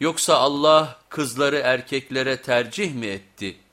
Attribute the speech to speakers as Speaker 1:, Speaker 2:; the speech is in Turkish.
Speaker 1: Yoksa Allah kızları erkeklere tercih mi etti?''